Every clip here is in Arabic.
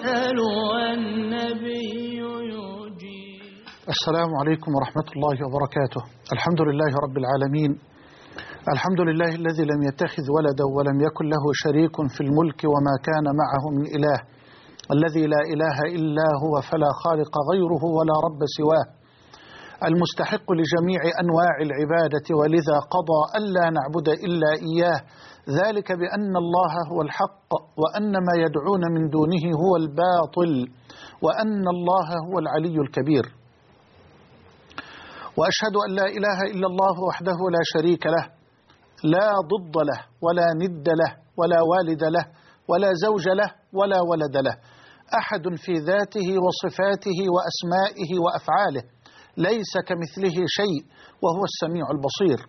يسأل والنبي يجيب. السلام عليكم ورحمة الله وبركاته. الحمد لله رب العالمين. الحمد لله الذي لم يتخذ ولدا ولم يكن له شريك في الملك وما كان معه من إله. الذي لا إله إلا هو فلا خالق غيره ولا رب سواه. المستحق لجميع أنواع العبادة ولذا قضى ألا نعبد إلا إياه. ذلك بأن الله هو الحق وأن ما يدعون من دونه هو الباطل وأن الله هو العلي الكبير. وأشهد أن لا إله إلا الله وحده لا شريك له لا ضد له ولا ند له ولا والد له ولا زوج له ولا ولد له. أحد في ذاته وصفاته وأسمائه وأفعاله. ليس كمثله شيء وهو السميع البصير.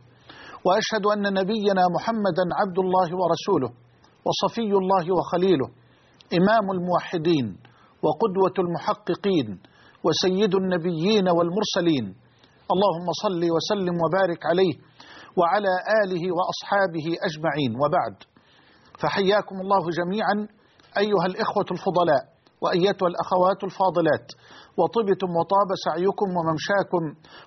وأشهد أن نبينا محمدا عبد الله ورسوله وصفي الله وخليله إمام الموحدين وقدوة المحققين وسيد النبيين والمرسلين. اللهم صل وسلم وبارك عليه وعلى آله وأصحابه أجمعين. وبعد فحياكم الله جميعا أيها الإخوة الفضلاء وأيتها الأخوات الفاضلات. وطبتم وطاب سعيكم وممشاكم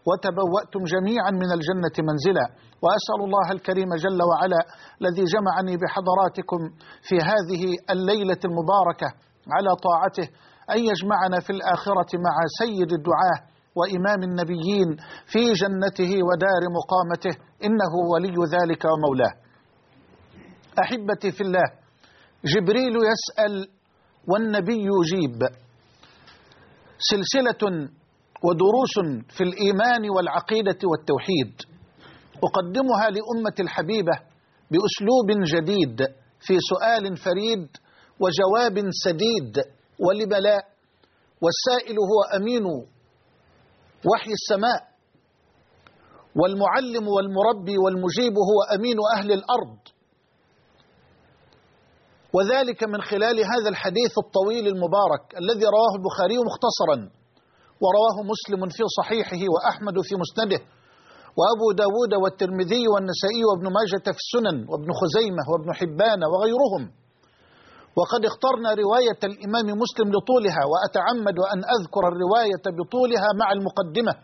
وتبوأتم جميعا من الجنة منزلا. وأسأل الله الكريم جل وعلا الذي جمعني بحضراتكم في هذه الليلة المباركة على طاعته أن يجمعنا في الآخرة مع سيد الدعاه وإمام النبيين في جنته ودار مقامته. إنه ولي ذلك ومولاه. أحبتي في الله جبريل يسأل والنبي يجيب. سلسلة ودروس في الإيمان والعقيدة والتوحيد أقدمها لأمة الحبيبة بأسلوب جديد في سؤال فريد وجواب سديد ولبلاء والسائل هو أمين وحي السماء والمعلم والمربي والمجيب هو أمين أهل الأرض. وذلك من خلال هذا الحديث الطويل المبارك الذي رواه البخاري مختصرا ورواه مسلم في صحيحه وأحمد في مسنده وأبو داود والترمذي والنسائي وابن ماجة في السنن وابن خزيمة وابن حبان وغيرهم. وقد اخترنا رواية الإمام مسلم لطولها وأتعمد أن أذكر الرواية بطولها مع المقدمة.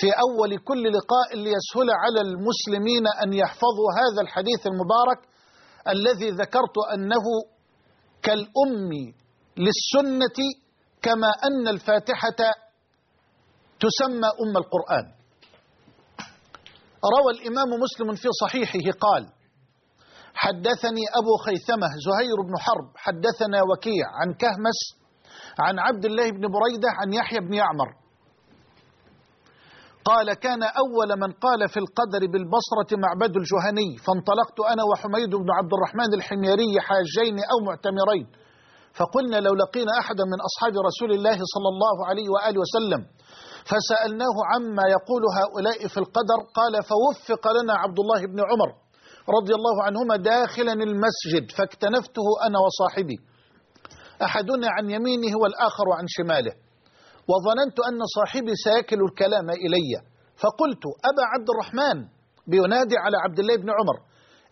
في أول كل لقاء ليسهل على المسلمين أن يحفظوا هذا الحديث المبارك الذي ذكرت أنه كالأم للسنة كما أن الفاتحة تسمى أم القرآن. روى الإمام مسلم في صحيحه قال حدثني أبو خيثمة زهير بن حرب حدثنا وكيع عن كهمس عن عبد الله بن بريدة عن يحيى بن يعمر قال كان أول من قال في القدر بالبصرة معبد الجهني فانطلقت أنا وحميد بن عبد الرحمن الحميري حاجين أو معتمرين. فقلنا لو لقينا أحدا من أصحاب رسول الله صلى الله عليه وآله وسلم فسألناه عما يقول هؤلاء في القدر قال فوفق لنا عبد الله بن عمر رضي الله عنهما داخلا المسجد فاكتنفته أنا وصاحبي. أحدنا عن يمينه والآخر عن شماله. وظننت أن صاحبي سيكل الكلام إلي. فقلت أبا عبد الرحمن بينادي على عبد الله بن عمر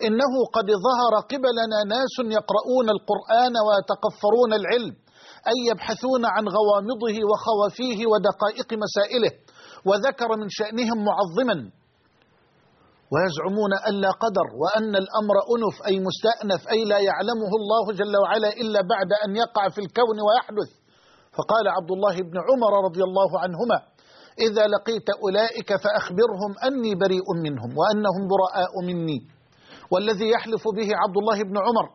إنه قد ظهر قبلنا ناس يقرؤون القرآن ويتقفرون العلم أي يبحثون عن غوامضه وخوافيه ودقائق مسائله وذكر من شأنهم معظما. ويزعمون أن لا قدر وأن الأمر أنف أي مستأنف أي لا يعلمه الله جل وعلا إلا بعد أن يقع في الكون ويحدث. فقال عبد الله بن عمر رضي الله عنهما إذا لقيت أولئك فأخبرهم أني بريء منهم وأنهم براء مني. والذي يحلف به عبد الله بن عمر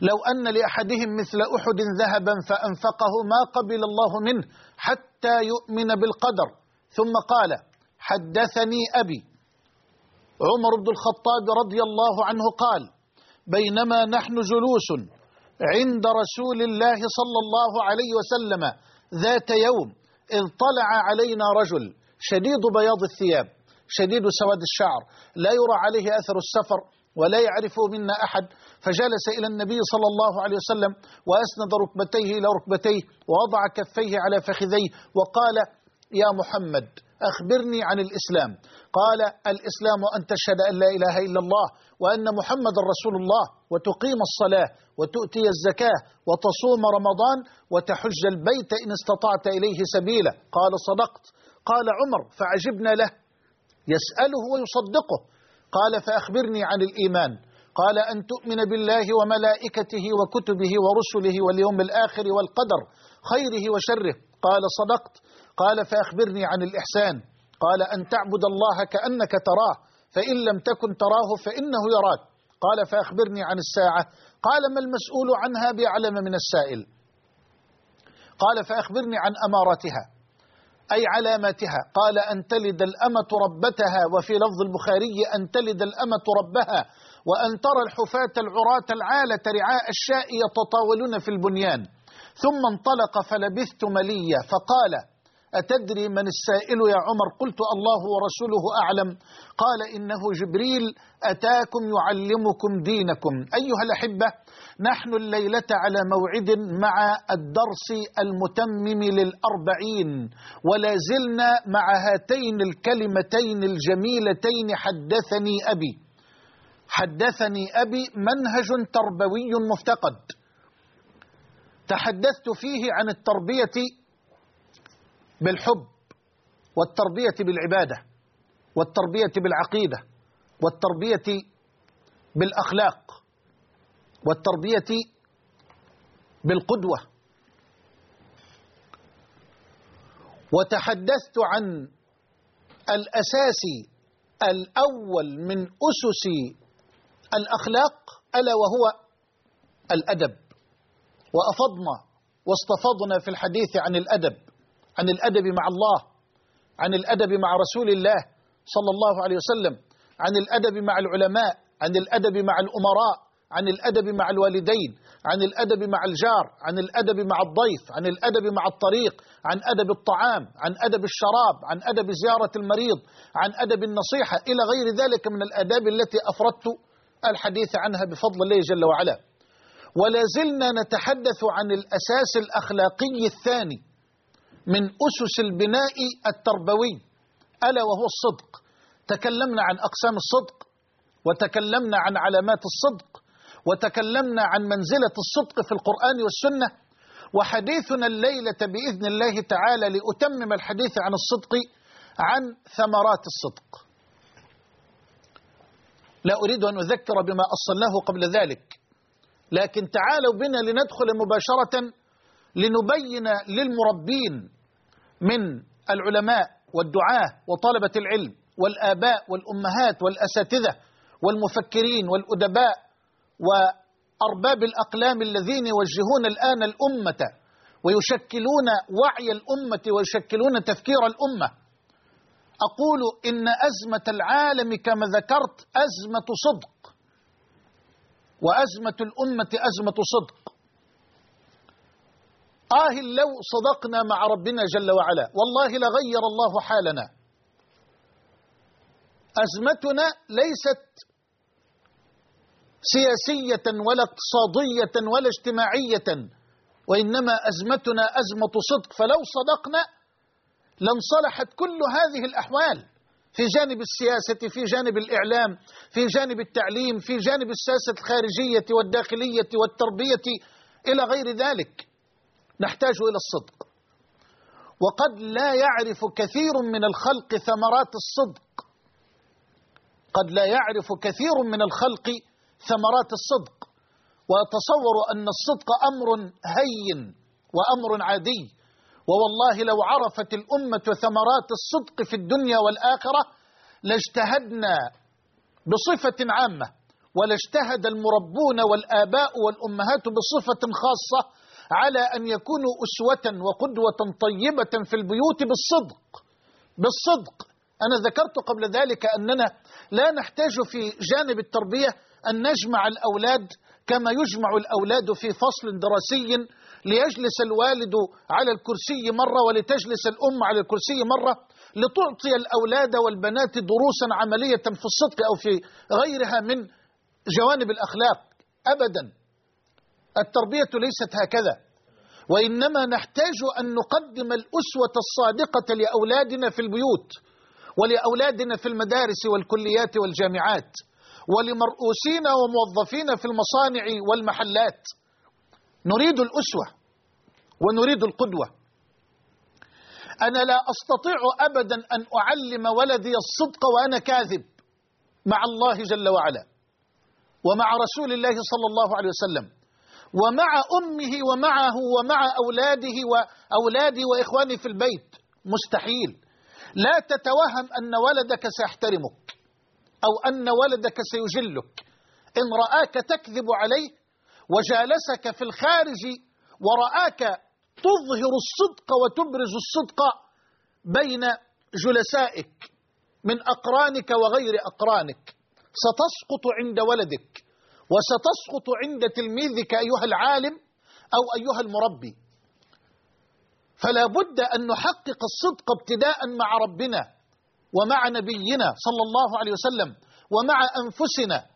لو أن لأحدهم مثل أحد ذهبا فأنفقه ما قبل الله منه حتى يؤمن بالقدر. ثم قال حدثني أبي. عمر بن الخطاب رضي الله عنه قال بينما نحن جلوس عند رسول الله صلى الله عليه وسلم ذات يوم إذ طلع علينا رجل شديد بياض الثياب شديد سواد الشعر لا يرى عليه أثر السفر ولا يعرف منا أحد فجلس إلى النبي صلى الله عليه وسلم وأسند ركبتيه إلى ركبتيه ووضع كفيه على فخذيه وقال يا محمد أخبرني عن الإسلام. قال الإسلام أن تشهد أن لا إله إلا الله وأن محمد رسول الله وتقيم الصلاة وتؤتي الزكاة وتصوم رمضان وتحج البيت إن استطعت إليه سبيلا. قال صدقت. قال عمر فعجبنا له. يسأله ويصدقه. قال فأخبرني عن الإيمان. قال أن تؤمن بالله وملائكته وكتبه ورسله واليوم الآخر والقدر خيره وشره. قال صدقت. قال فأخبرني عن الإحسان. قال أن تعبد الله كأنك تراه فإن لم تكن تراه فإنه يراك. قال فأخبرني عن الساعة. قال ما المسؤول عنها بأعلم من السائل. قال فأخبرني عن أمارتها أي علاماتها. قال أن تلد الأمة ربتها وفي لفظ البخاري أن تلد الأمة ربها وأن ترى الحفاة العراة العالة رعاء الشاء يتطاولون في البنيان ثم انطلق فلبثت مليا فقال أتدري من السائل يا عمر؟ قلت الله ورسوله أعلم. قال إنه جبريل أتاكم يعلمكم دينكم. أيها الأحبة نحن الليلة على موعد مع الدرس المتمم للأربعين ولا زلنا مع هاتين الكلمتين الجميلتين. حدثني أبي. حدثني أبي منهج تربوي مفتقد. تحدثت فيه عن التربية بالحب والتربية بالعبادة والتربية بالعقيدة والتربية بالأخلاق والتربية بالقدوة. وتحدثت عن الأساس الأول من أسس الأخلاق ألا وهو الأدب. وأفضنا واستفضنا في الحديث عن الأدب. عن الأدب مع الله عن الأدب مع رسول الله صلى الله عليه وسلم عن الأدب مع العلماء عن الأدب مع الأمراء عن الأدب مع الوالدين عن الأدب مع الجار عن الأدب مع الضيف عن الأدب مع الطريق عن أدب الطعام عن أدب الشراب عن أدب زيارة المريض عن أدب النصيحة إلى غير ذلك من الآداب التي أفردت الحديث عنها بفضل الله جل وعلا. ولا زلنا نتحدث عن الأساس الأخلاقي الثاني. من أسس البناء التربوي ألا وهو الصدق. تكلمنا عن أقسام الصدق وتكلمنا عن علامات الصدق وتكلمنا عن منزلة الصدق في القرآن والسنة. وحديثنا الليلة بإذن الله تعالى لأتمم الحديث عن الصدق عن ثمرات الصدق. لا أريد أن أذكر بما أصلناه قبل ذلك لكن تعالوا بنا لندخل مباشرة لنبين للمربين من العلماء والدعاة وطلبة العلم والآباء والأمهات والأساتذة والمفكرين والأدباء وأرباب الأقلام الذين يوجهون الآن الأمة ويشكلون وعي الأمة ويشكلون تفكير الأمة. أقول إن أزمة العالم كما ذكرت أزمة صدق وأزمة الأمة أزمة صدق. آه لو صدقنا مع ربنا جل وعلا. والله لغير الله حالنا. أزمتنا ليست سياسية ولا اقتصادية ولا اجتماعية وإنما أزمتنا أزمة صدق. فلو صدقنا لانصلحت كل هذه الأحوال في جانب السياسة في جانب الإعلام في جانب التعليم في جانب السياسة الخارجية والداخلية والتربية إلى غير ذلك. نحتاج إلى الصدق. وقد لا يعرف كثير من الخلق ثمرات الصدق. قد لا يعرف كثير من الخلق ثمرات الصدق. ويتصور أن الصدق أمر هين وأمر عادي. ووالله لو عرفت الأمة ثمرات الصدق في الدنيا والآخرة لاجتهدنا بصفة عامة ولاجتهد المربون والآباء والأمهات بصفة خاصة على أن يكونوا أسوة وقدوة طيبة في البيوت بالصدق. بالصدق. أنا ذكرت قبل ذلك أننا لا نحتاج في جانب التربية أن نجمع الأولاد كما يجمع الأولاد في فصل دراسي ليجلس الوالد على الكرسي مرة ولتجلس الأم على الكرسي مرة لتعطي الأولاد والبنات دروسا عملية في الصدق أو في غيرها من جوانب الأخلاق. أبدا. التربية ليست هكذا. وإنما نحتاج أن نقدم الأسوة الصادقة لأولادنا في البيوت ولأولادنا في المدارس والكليات والجامعات ولمرؤوسين وموظفين في المصانع والمحلات. نريد الأسوة ونريد القدوة. أنا لا أستطيع أبدا أن أعلم ولدي الصدق وأنا كاذب مع الله جل وعلا ومع رسول الله صلى الله عليه وسلم. ومع أمه ومعه ومع أولاده وأولادي وإخواني في البيت. مستحيل. لا تتوهم أن ولدك سيحترمك أو أن ولدك سيجلك. إن رآك تكذب عليه وجالسك في الخارج ورآك تظهر الصدق وتبرز الصدق بين جلسائك من أقرانك وغير أقرانك. ستسقط عند ولدك. وستسقط عند تلميذك أيها العالم أو أيها المربي. فلا بد أن نحقق الصدق ابتداء مع ربنا ومع نبينا صلى الله عليه وسلم ومع أنفسنا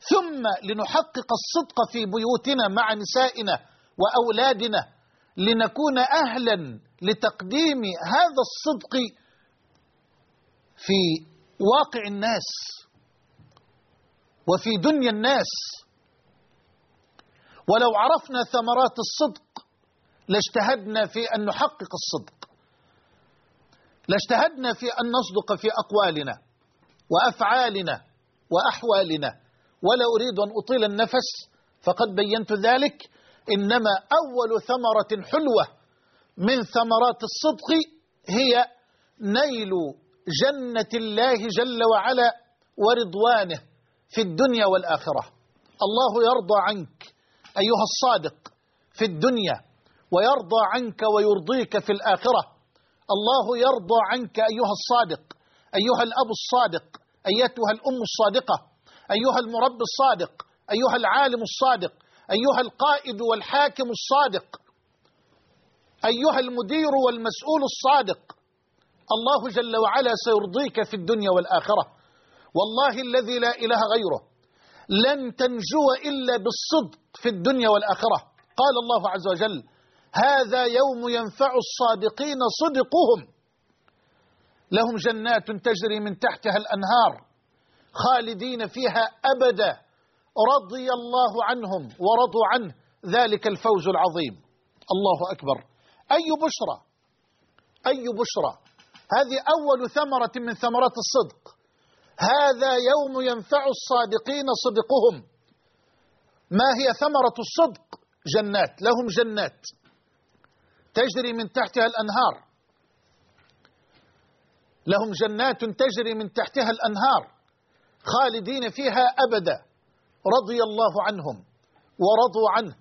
ثم لنحقق الصدق في بيوتنا مع نسائنا وأولادنا لنكون أهلا لتقديم هذا الصدق في واقع الناس. وفي دنيا الناس. ولو عرفنا ثمرات الصدق لاجتهدنا في أن نحقق الصدق. لاجتهدنا في أن نصدق في أقوالنا وأفعالنا وأحوالنا. ولا أريد أن أطيل النفس فقد بينت ذلك. إنما أول ثمرة حلوة من ثمرات الصدق هي نيل جنة الله جل وعلا ورضوانه. في الدنيا والآخرة. الله يرضى عنك أيها الصادق في الدنيا ويرضى عنك ويرضيك في الآخرة. الله يرضى عنك أيها الصادق أيها الأب الصادق أيتها الأم الصادقة أيها المربي الصادق أيها العالم الصادق أيها القائد والحاكم الصادق أيها المدير والمسؤول الصادق. الله جل وعلا سيرضيك في الدنيا والآخرة. والله الذي لا إله غيره. لن تنجو إلا بالصدق في الدنيا والآخرة. قال الله عز وجل هذا يوم ينفع الصادقين صدقهم. لهم جنات تجري من تحتها الأنهار خالدين فيها أبدا. رضي الله عنهم ورضوا عنه. ذلك الفوز العظيم. الله أكبر. أي بشرى؟ أي بشرى؟ هذه أول ثمرة من ثمرات الصدق. هذا يوم ينفع الصادقين صدقهم. ما هي ثمرة الصدق؟ جنات لهم جنات. تجري من تحتها الأنهار. لهم جنات تجري من تحتها الأنهار خالدين فيها أبدا. رضي الله عنهم ورضوا عنه.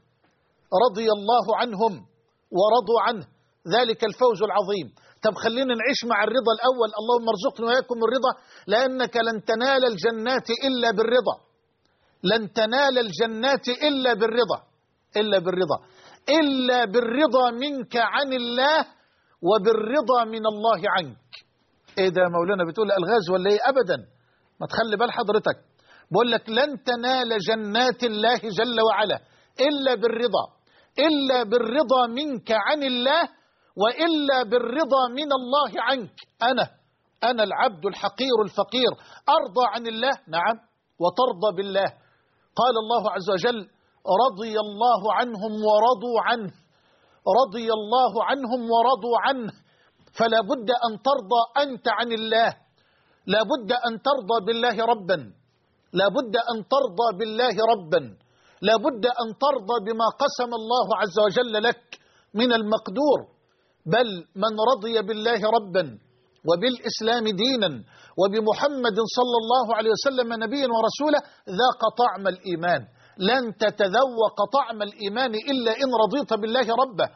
رضي الله عنهم ورضوا عنه. ذلك الفوز العظيم. طب خلينا نعيش مع الرضا الأول. اللهم ارزقنا وإياكم الرضا لأنك لن تنال الجنات إلا بالرضا. لن تنال الجنات إلا بالرضا إلا بالرضا. إلا بالرضا منك عن الله وبالرضا من الله عنك. إيه ده مولانا بتقول ألغاز ولا إيه؟ أبدا. ما تخلي بال حضرتك. بقول لك لن تنال جنات الله جل وعلا. إلا بالرضا. إلا بالرضا منك عن الله وإلا بالرضا من الله عنك. أنا أنا العبد الحقير الفقير. أرضى عن الله؟ نعم. وترضى بالله. قال الله عز وجل رضي الله عنهم ورضوا عنه. رضي الله عنهم ورضوا عنه. فلا بد أن ترضى أنت عن الله. لا بد أن ترضى بالله ربا. لا بد أن ترضى بالله ربا. لا بد أن ترضى بما قسم الله عز وجل لك من المقدور. بل من رضي بالله ربا وبالإسلام دينا وبمحمد صلى الله عليه وسلم نبيا ورسولا ذاق طعم الإيمان. لن تتذوق طعم الإيمان إلا إن رضيت بالله ربا.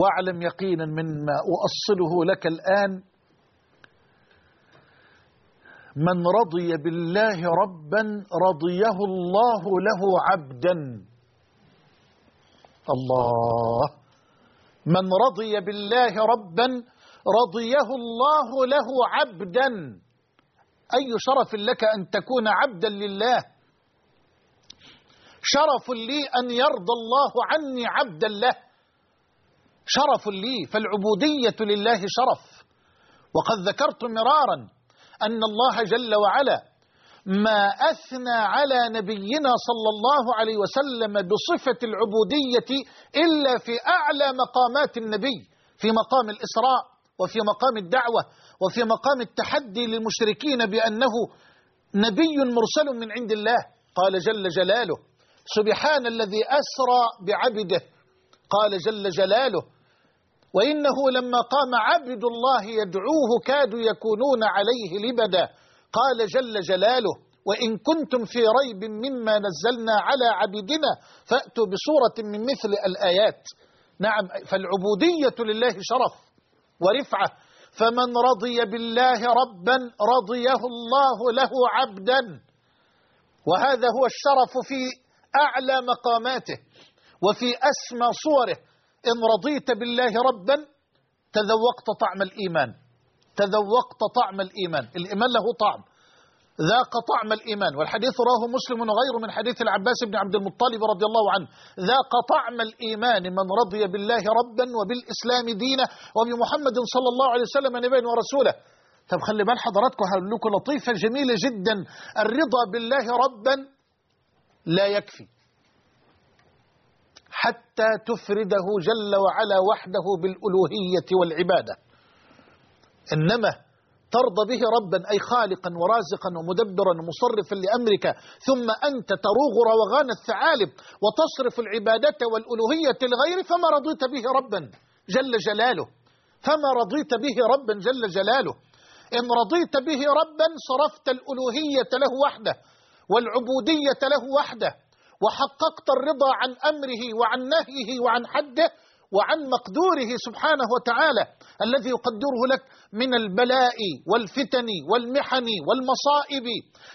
واعلم يقينا مما أؤصله لك الآن. من رضي بالله ربا رضيه الله له عبدا. الله. من رضي بالله ربا رضيه الله له عبدا. أي شرف لك أن تكون عبدا لله؟ شرف لي أن يرضى الله عني عبدا له. شرف لي فالعبودية لله شرف. وقد ذكرت مرارا أن الله جل وعلا ما أثنى على نبينا صلى الله عليه وسلم بصفة العبودية إلا في أعلى مقامات النبي في مقام الإسراء وفي مقام الدعوة وفي مقام التحدي للمشركين بأنه نبي مرسل من عند الله. قال جل جلاله سبحان الذي أسرى بعبده. قال جل جلاله وإنه لما قام عبد الله يدعوه كادوا يكونون عليه لبدا. قال جل جلاله وإن كنتم في ريب مما نزلنا على عبدنا فأتوا بصورة من مثل الآيات. نعم فالعبودية لله شرف ورفعة. فمن رضي بالله ربا رضيه الله له عبدا. وهذا هو الشرف في أعلى مقاماته وفي أسمى صوره. إن رضيت بالله ربا تذوقت طعم الإيمان. تذوقت طعم الإيمان. الإيمان له طعم. ذاق طعم الإيمان. والحديث رواه مسلم وغيره من حديث العباس بن عبد المطلب رضي الله عنه. ذاق طعم الإيمان من رضي بالله ربا وبالإسلام دينا وبمحمد صلى الله عليه وسلم نبيا ورسولا طب خلي بال حضراتكم هقول لكم لطيفة جميلة جدا. الرضا بالله ربا لا يكفي. حتى تفرده جل وعلا وحده بالألوهية والعبادة. إنما ترضى به ربا أي خالقا ورازقا ومدبرا ومصرفا لأمرك ثم أنت تروغ روغان الثعالب وتصرف العبادة والألوهية لغيره فما رضيت به ربا جل جلاله. فما رضيت به ربا جل جلاله. إن رضيت به ربا صرفت الألوهية له وحده والعبودية له وحده وحققت الرضا عن أمره وعن نهيه وعن حده وعن مقدوره سبحانه وتعالى الذي يقدره لك من البلاء والفتن والمحن والمصائب.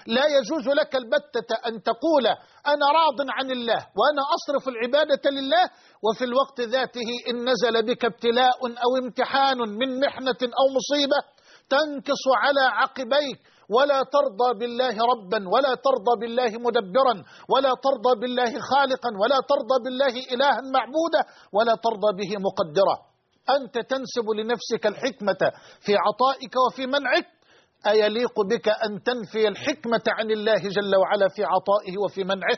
لا يجوز لك البتة أن تقول أنا راض عن الله وأنا أصرف العبادة لله وفي الوقت ذاته إن نزل بك ابتلاء أو امتحان من محنة أو مصيبة تنكص على عقبيك. ولا ترضى بالله ربا ولا ترضى بالله مدبرا ولا ترضى بالله خالقا ولا ترضى بالله إلها معبودا ولا ترضى به مقدرا. أنت تنسب لنفسك الحكمة في عطائك وفي منعك. أيليق بك أن تنفي الحكمة عن الله جل وعلا في عطائه وفي منعه؟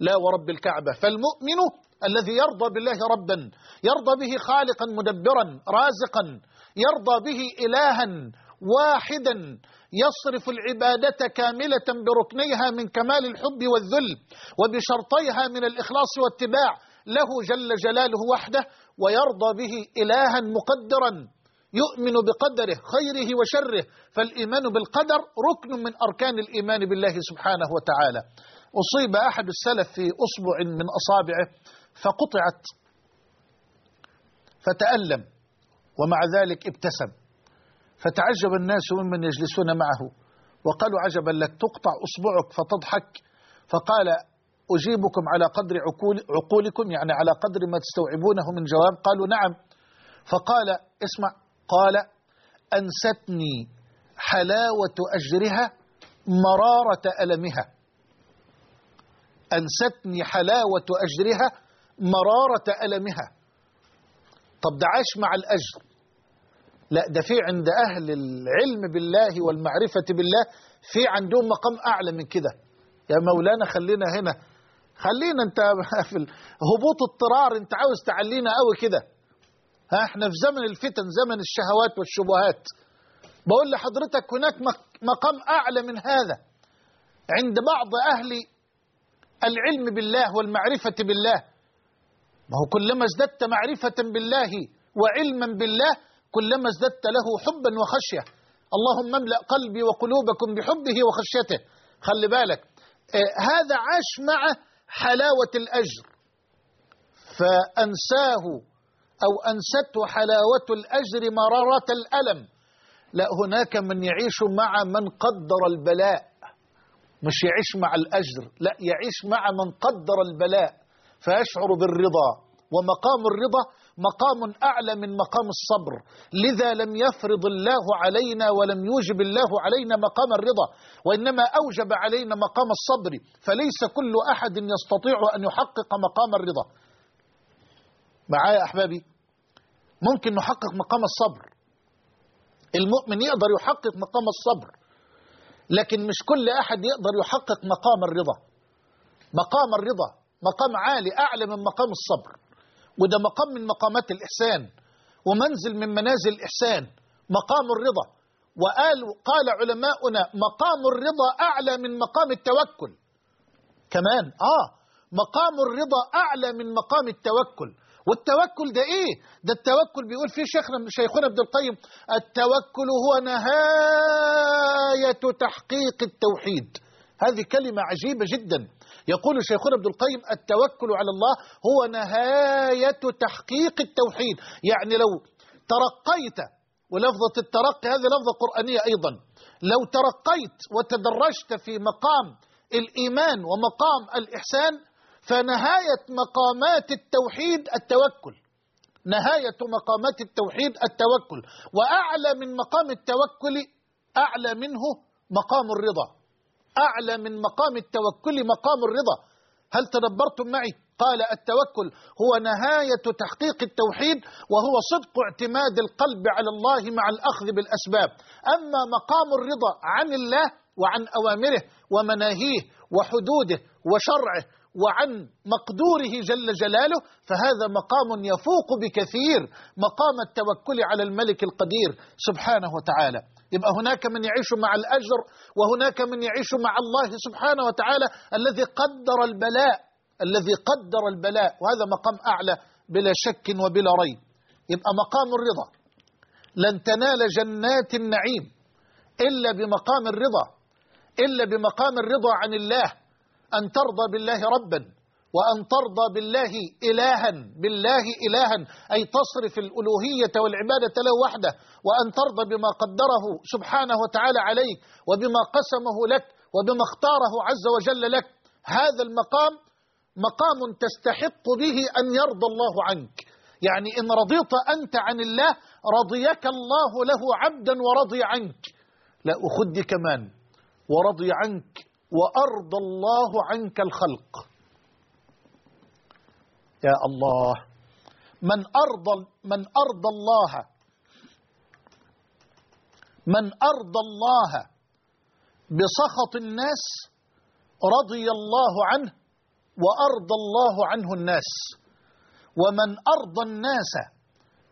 لا ورب الكعبة. فالمؤمن الذي يرضى بالله ربا يرضى به خالقا مدبرا رازقا يرضى به إلها واحدا يصرف العبادة كاملة بركنيها من كمال الحب والذل وبشرطيها من الإخلاص والاتباع له جل جلاله وحده ويرضى به إلها مقدرا يؤمن بقدره خيره وشره فالإيمان بالقدر ركن من أركان الإيمان بالله سبحانه وتعالى. أصيب أحد السلف في أصبع من أصابعه فقطعت فتألم ومع ذلك ابتسم. فتعجب الناس ممن يجلسون معه. وقالوا عجبا لك تقطع أصبعك فتضحك. فقال أجيبكم على قدر عقول عقولكم يعني على قدر ما تستوعبونه من جواب. قالوا نعم. فقال اسمع. قال أنستني حلاوة أجرها مرارة ألمها. أنستني حلاوة أجرها مرارة ألمها. طب ده عاش مع الأجر. لا ده في عند أهل العلم بالله والمعرفة بالله في عندهم مقام أعلى من كده. يا مولانا خلينا هنا. خلينا أنت في هبوط اضطرار أنت عاوز تعلينا قوي كده. ها إحنا في زمن الفتن زمن الشهوات والشبهات. بقول لحضرتك هناك مقام أعلى من هذا. عند بعض أهل العلم بالله والمعرفة بالله. ما هو كلما ازددت معرفة بالله وعلما بالله كلما ازددت له حبا وخشية. اللهم املأ قلبي وقلوبكم بحبه وخشيته. خلي بالك آه هذا عاش مع حلاوة الأجر. فأنساه أو أنسته حلاوة الأجر مرارة الألم. لا هناك من يعيش مع من قدر البلاء. مش يعيش مع الأجر لا يعيش مع من قدر البلاء. فيشعر بالرضا. ومقام الرضا مقام أعلى من مقام الصبر. لذا لم يفرض الله علينا ولم يوجب الله علينا مقام الرضا وإنما أوجب علينا مقام الصبر. فليس كل أحد يستطيع أن يحقق مقام الرضا. معايا أحبابي؟ ممكن نحقق مقام الصبر. المؤمن يقدر يحقق مقام الصبر لكن مش كل أحد يقدر يحقق مقام الرضا. مقام الرضا مقام عالي أعلى من مقام الصبر. وده مقام من مقامات الإحسان ومنزل من منازل الإحسان مقام الرضا. وقال قال علماؤنا مقام الرضا أعلى من مقام التوكل. كمان آه مقام الرضا أعلى من مقام التوكل. والتوكل ده إيه؟ ده التوكل بيقول فيه شيخنا شيخنا ابن القيم التوكل هو نهاية تحقيق التوحيد. هذه كلمة عجيبة جدا. يقول شيخنا ابن القيم التوكل على الله هو نهاية تحقيق التوحيد. يعني لو ترقيت ولفظة الترقي هذه لفظة قرآنية أيضا. لو ترقيت وتدرجت في مقام الإيمان ومقام الإحسان فنهاية مقامات التوحيد التوكل. نهاية مقامات التوحيد التوكل. وأعلى من مقام التوكل أعلى منه مقام الرضا. أعلى من مقام التوكل مقام الرضا. هل تدبرتم معي؟ قال التوكل هو نهاية تحقيق التوحيد وهو صدق اعتماد القلب على الله مع الأخذ بالأسباب. أما مقام الرضا عن الله وعن أوامره ومناهيه وحدوده وشرعه وعن مقدوره جل جلاله فهذا مقام يفوق بكثير مقام التوكل على الملك القدير سبحانه وتعالى. يبقى هناك من يعيش مع الأجر وهناك من يعيش مع الله سبحانه وتعالى الذي قدر البلاء الذي قدر البلاء وهذا مقام أعلى بلا شك وبلا ريب. يبقى مقام الرضا. لن تنال جنات النعيم إلا بمقام الرضا إلا بمقام الرضا عن الله أن ترضى بالله ربا. وأن ترضى بالله إلها بالله إلها أي تصرف الألوهية والعبادة له وحده وأن ترضى بما قدره سبحانه وتعالى عليك وبما قسمه لك وبما اختاره عز وجل لك. هذا المقام مقام تستحق به أن يرضى الله عنك. يعني إن رضيت أنت عن الله رضيك الله له عبدا ورضي عنك. لا أخدي كمان ورضي عنك وأرضى الله عنك الخلق. يا الله. من أرضى من أرضى الله. من أرضى الله. بسخط الناس رضي الله عنه وأرضى الله عنه الناس. ومن أرضى الناس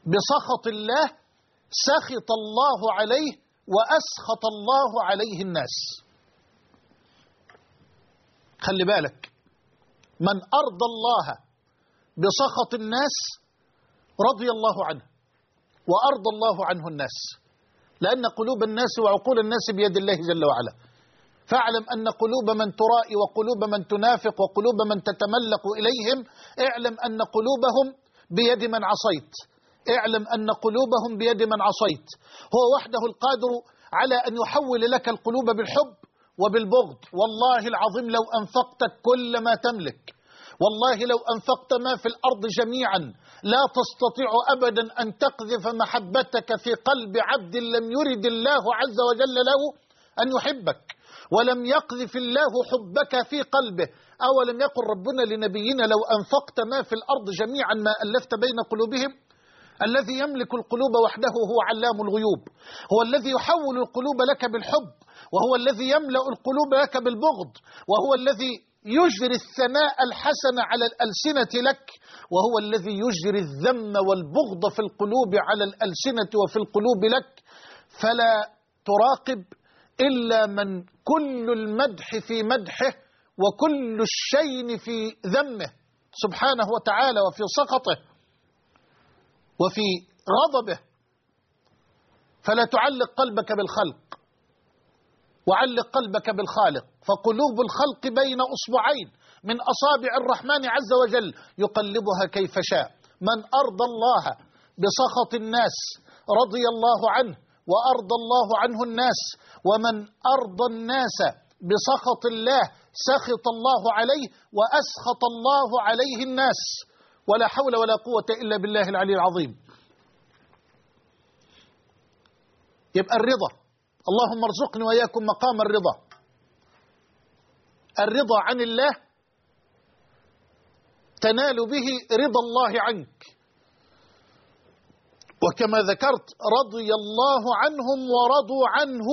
بسخط الله سخط الله عليه وأسخط الله عليه الناس. خلي بالك. من أرضى الله بسخط الناس رضي الله عنه وأرضى الله عنه الناس. لأن قلوب الناس وعقول الناس بيد الله جل وعلا. فاعلم أن قلوب من ترائي وقلوب من تنافق وقلوب من تتملق إليهم اعلم أن قلوبهم بيد من عصيت. اعلم أن قلوبهم بيد من عصيت. هو وحده القادر على أن يحول لك القلوب بالحب وبالبغض. والله العظيم لو أنفقت كل ما تملك. والله لو أنفقت ما في الأرض جميعا لا تستطيع أبدا أن تقذف محبتك في قلب عبد لم يرد الله عز وجل له أن يحبك. ولم يقذف الله حبك في قلبه. أولم يقل ربنا لنبينا لو أنفقت ما في الأرض جميعا ما ألفت بين قلوبهم؟ الذي يملك القلوب وحده هو علام الغيوب. هو الذي يحول القلوب لك بالحب وهو الذي يملأ القلوب لك بالبغض وهو الذي يجري الثناء الحسن على الألسنة لك وهو الذي يجري الذم والبغض في القلوب على الألسنة وفي القلوب لك. فلا تراقب إلا من كل المدح في مدحه وكل الشين في ذمه سبحانه وتعالى وفي سخطه وفي غضبه فلا تعلق قلبك بالخلق وعلق قلبك بالخالق. فقلوب الخلق بين أصبعين من أصابع الرحمن عز وجل يقلبها كيف شاء. من أرضى الله بسخط الناس رضي الله عنه وأرضى الله عنه الناس ومن أرضى الناس بسخط الله سخط الله عليه وأسخط الله عليه الناس. ولا حول ولا قوة إلا بالله العلي العظيم. يبقى الرضا. اللهم ارزقني وإياكم مقام الرضا. الرضا عن الله تنال به رضا الله عنك. وكما ذكرت رضي الله عنهم ورضوا عنه.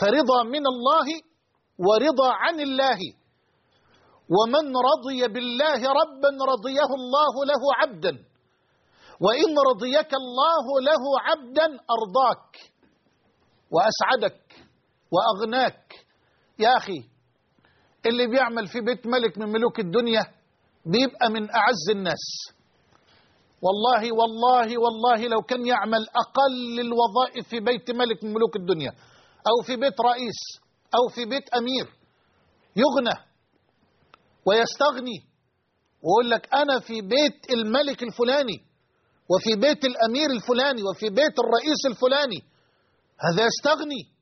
فرضا من الله ورضا عن الله. ومن رضي بالله ربا رضيه الله له عبدا. وإن رضيك الله له عبدا أرضاك. وأسعدك وأغناك. يا أخي اللي بيعمل في بيت ملك من ملوك الدنيا بيبقى من أعز الناس. والله والله والله لو كان يعمل أقل الوظائف في بيت ملك من ملوك الدنيا أو في بيت رئيس أو في بيت أمير يغنى ويستغني ويقول لك أنا في بيت الملك الفلاني وفي بيت الأمير الفلاني وفي بيت الرئيس الفلاني هذا يستغني.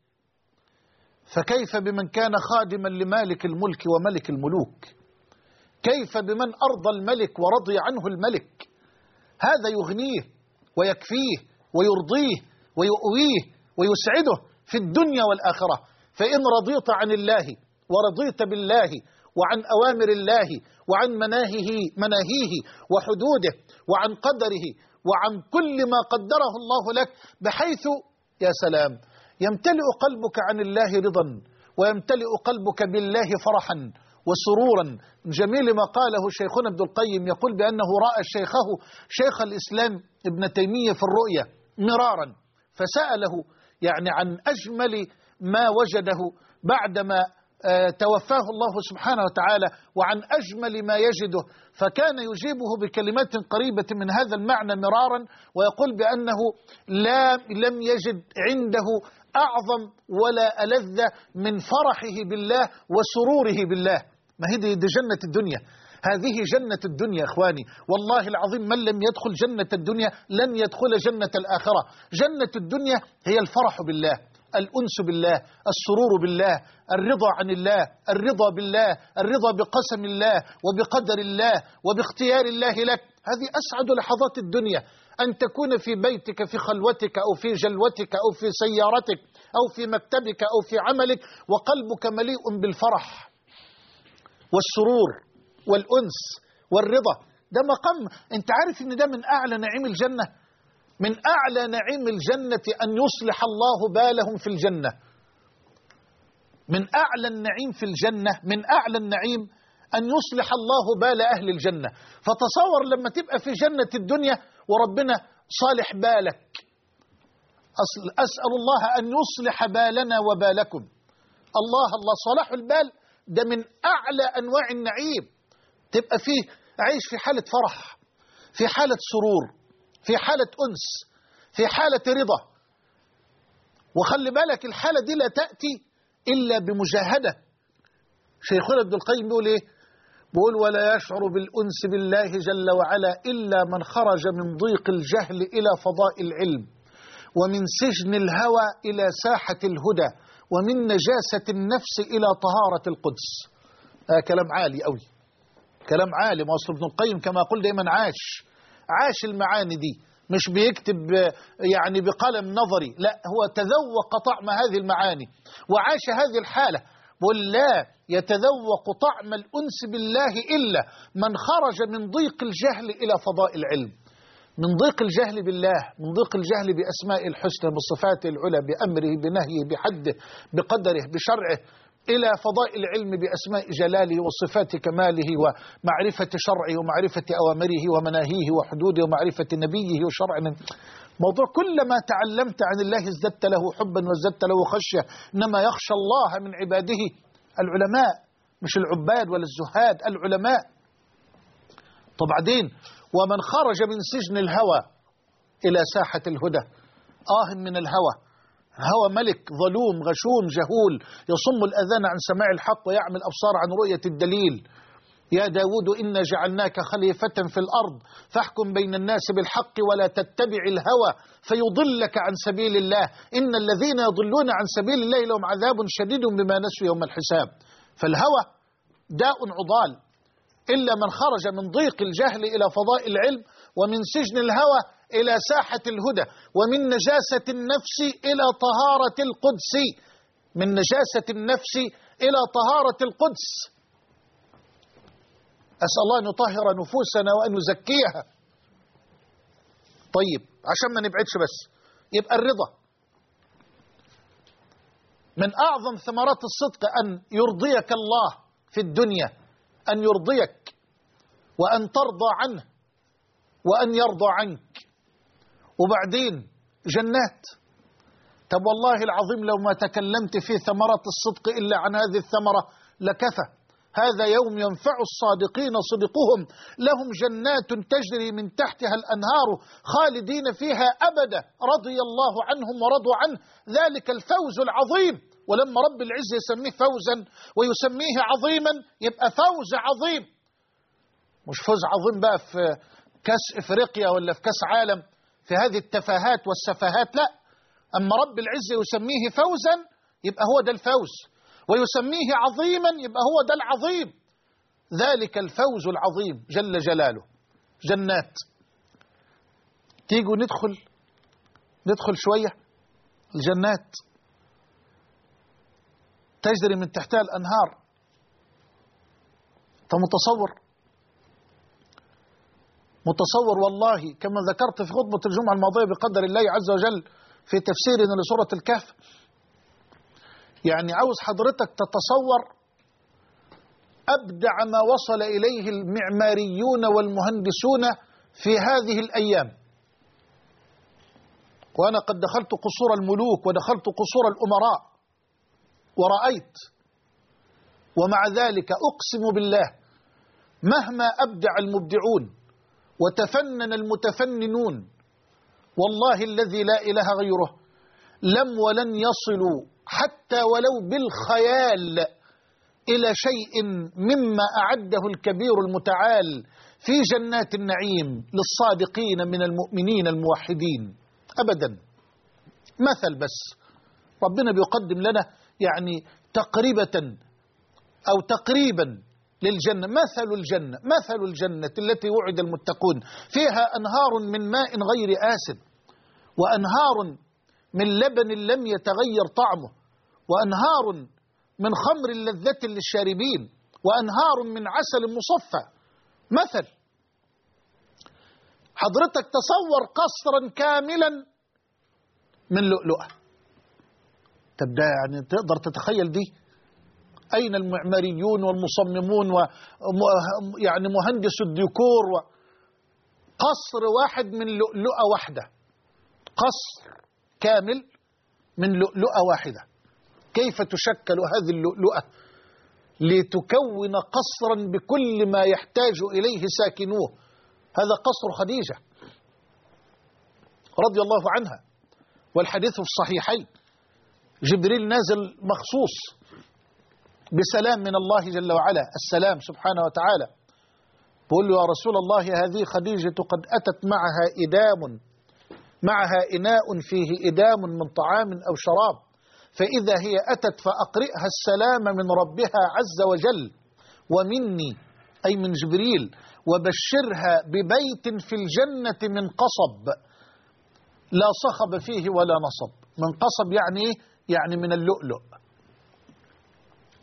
فكيف بمن كان خادما لمالك الملك وملك الملوك؟ كيف بمن أرضى الملك ورضي عنه الملك؟ هذا يغنيه ويكفيه ويرضيه ويؤويه ويسعده في الدنيا والآخرة. فإن رضيت عن الله ورضيت بالله وعن أوامر الله وعن مناهيه مناهيه وحدوده وعن قدره وعن كل ما قدره الله لك بحيث يا سلام يمتلئ قلبك عن الله رضا ويمتلئ قلبك بالله فرحا وسرورا. جميل ما قاله شيخنا ابن القيم يقول بأنه رأى شيخه شيخ الإسلام ابن تيمية في الرؤيا مرارا فسأله يعني عن أجمل ما وجده بعدما آه، توفاه الله سبحانه وتعالى وعن أجمل ما يجده. فكان يجيبه بكلمات قريبة من هذا المعنى مرارا ويقول بأنه لا لم يجد عنده أعظم ولا ألذ من فرحه بالله وسروره بالله. ما هي دي, دي جنة الدنيا. هذه جنة الدنيا إخواني. والله العظيم من لم يدخل جنة الدنيا لن يدخل جنة الآخرة. جنة الدنيا هي الفرح بالله الأنس بالله السرور بالله الرضا عن الله الرضا بالله الرضا بقسم الله وبقدر الله وباختيار الله لك. هذه أسعد لحظات الدنيا. أن تكون في بيتك في خلوتك أو في جلوتك أو في سيارتك أو في مكتبك أو في عملك وقلبك مليء بالفرح والسرور والأنس والرضا. ده مقام أنت عارف إن ده من أعلى نعيم الجنة؟ من أعلى نعيم الجنة أن يصلح الله بالهم في الجنة. من أعلى النعيم في الجنة من أعلى النعيم أن يصلح الله بال أهل الجنة. فتصور لما تبقى في جنة الدنيا وربنا صالح بالك. أصل أسأل الله أن يصلح بالنا وبالكم. الله الله صلاح البال ده من أعلى أنواع النعيم. تبقى فيه عايش في حالة فرح في حالة سرور في حالة أنس في حالة رضا. وخلي بالك الحالة دي لا تأتي إلا بمجاهدة. شيخنا ابن القيم بيقول إيه؟ بيقول ولا يشعر بالأنس بالله جل وعلا إلا من خرج من ضيق الجهل إلى فضاء العلم ومن سجن الهوى إلى ساحة الهدى ومن نجاسة النفس إلى طهارة القدس. آه كلام عالي قوي كلام عالي أصل ابن القيم كما أقول دايما عاش. عاش المعاني دي مش بيكتب يعني بقلم نظري لا هو تذوق طعم هذه المعاني وعاش هذه الحالة. بقول لا يتذوق طعم الأنس بالله إلا من خرج من ضيق الجهل إلى فضاء العلم. من ضيق الجهل بالله من ضيق الجهل بأسماء الحسنى بصفاته العلى بأمره بنهيه بحده بقدره بشرعه إلى فضاء العلم بأسماء جلاله وصفات كماله ومعرفة شرعه ومعرفة أوامره ومناهيه وحدوده ومعرفة نبيه وشرع موضوع كلما تعلمت عن الله ازددت له حبا وازددت له خشية إنما يخشى الله من عباده العلماء مش العباد ولا الزهاد العلماء. طب بعدين ومن خرج من سجن الهوى إلى ساحة الهدى آه من الهوى. هوى ملك ظلوم غشوم جهول يصم الأذان عن سماع الحق ويعمل الأبصار عن رؤية الدليل. يا داود إنا جعلناك خليفة في الأرض فاحكم بين الناس بالحق ولا تتبع الهوى فيضلك عن سبيل الله. إن الذين يضلون عن سبيل الله لهم عذاب شديد بما نسوا يوم الحساب. فالهوى داء عضال إلا من خرج من ضيق الجهل إلى فضاء العلم ومن سجن الهوى إلى ساحة الهدى ومن نجاسة النفس إلى طهارة القدس. من نجاسة النفس إلى طهارة القدس. أسأل الله أن يطهر نفوسنا وأن يزكيها. طيب عشان ما نبعدش بس يبقى الرضا. من أعظم ثمرات الصدق أن يرضيك الله في الدنيا أن يرضيك وأن ترضى عنه وأن يرضى عنك. وبعدين جنات. طب والله العظيم لو ما تكلمت في ثمرات الصدق إلا عن هذه الثمرة لكفى. هذا يوم ينفع الصادقين صدقهم. لهم جنات تجري من تحتها الأنهار خالدين فيها أبدا رضي الله عنهم ورضوا عنه. ذلك الفوز العظيم. ولما رب العزة يسميه فوزا ويسميه عظيما يبقى فوز عظيم. مش فوز عظيم بقى في كأس إفريقيا ولا في كأس عالم في هذه التفاهات والسفاهات لا. أما رب العزه يسميه فوزا يبقى هو ده الفوز. ويسميه عظيما يبقى هو ده العظيم. ذلك الفوز العظيم جل جلاله. جنات. تيجوا ندخل ندخل شوية. الجنات. تجري من تحتها الأنهار. أنت متصور؟ متصور والله كما ذكرت في خطبة الجمعة الماضية بقدر الله عز وجل في تفسيرنا لسورة الكهف. يعني عاوز حضرتك تتصور أبدع ما وصل إليه المعماريون والمهندسون في هذه الأيام. وأنا قد دخلت قصور الملوك ودخلت قصور الأمراء ورأيت ومع ذلك أقسم بالله مهما أبدع المبدعون وتفنن المتفننون والله الذي لا إله غيره لم ولن يصلوا حتى ولو بالخيال إلى شيء مما أعده الكبير المتعال في جنات النعيم للصادقين من المؤمنين الموحدين. أبدا. مثل بس. ربنا بيقدم لنا يعني تقريبة أو تقريبا للجنة. مثل الجنة. مثل الجنة التي وعد المتقون. فيها أنهار من ماء غير آسد وأنهار من لبن لم يتغير طعمه وأنهار من خمر لذة للشاربين وأنهار من عسل مصفى. مثل حضرتك تصور قصرا كاملا من لؤلؤة. طب ده يعني تقدر تتخيل دي؟ أين المعماريون والمصممون و يعني مهندس الديكور و قصر واحد من لؤلؤة واحدة. قصر. كامل من لؤلؤة واحدة. كيف تشكل هذه اللؤلؤة؟ لتكون قصرا بكل ما يحتاج إليه ساكنوه. هذا قصر خديجة رضي الله عنها والحديث في الصحيحين. جبريل نازل مخصوص بسلام من الله جل وعلا السلام سبحانه وتعالى. بقول له يا رسول الله هذه خديجة قد أتت معها إدام معها إناء فيه إدام من طعام أو شراب. فإذا هي أتت فأقرئها السلام من ربها عز وجل ومني أي من جبريل وبشرها ببيت في الجنة من قصب. لا صخب فيه ولا نصب. من قصب يعني؟ يعني من اللؤلؤ.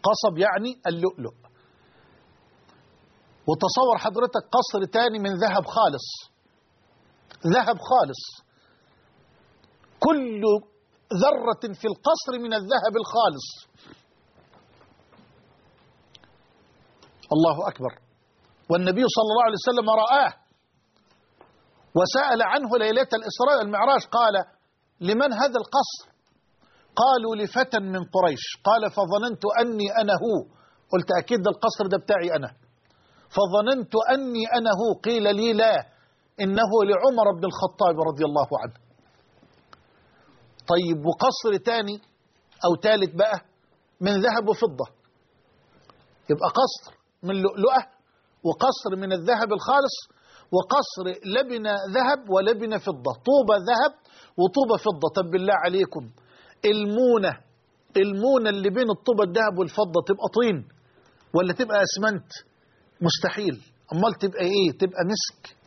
قصب يعني اللؤلؤ. وتصور حضرتك قصر تاني من ذهب خالص. ذهب خالص. كل ذرة في القصر من الذهب الخالص. الله أكبر. والنبي صلى الله عليه وسلم رآه وسأل عنه ليلة الإسراء والمعراج قال لمن هذا القصر؟ قالوا لفتى من قريش. قال فظننت أني أنا هو. قلت أكيد القصر ده بتاعي أنا. فظننت أني أنا هو. قيل لي لا إنه لعمر بن الخطاب رضي الله عنه. طيب وقصر تاني أو تالت بقى من ذهب وفضة. يبقى قصر من لؤلؤة وقصر من الذهب الخالص وقصر لبن ذهب ولبن فضة. طوبة ذهب وطوبة فضة. طب بالله عليكم المونة المونة اللي بين الطوبة الذهب والفضة تبقى طين ولا تبقى أسمنت؟ مستحيل. أمال تبقى إيه؟ تبقى مسك.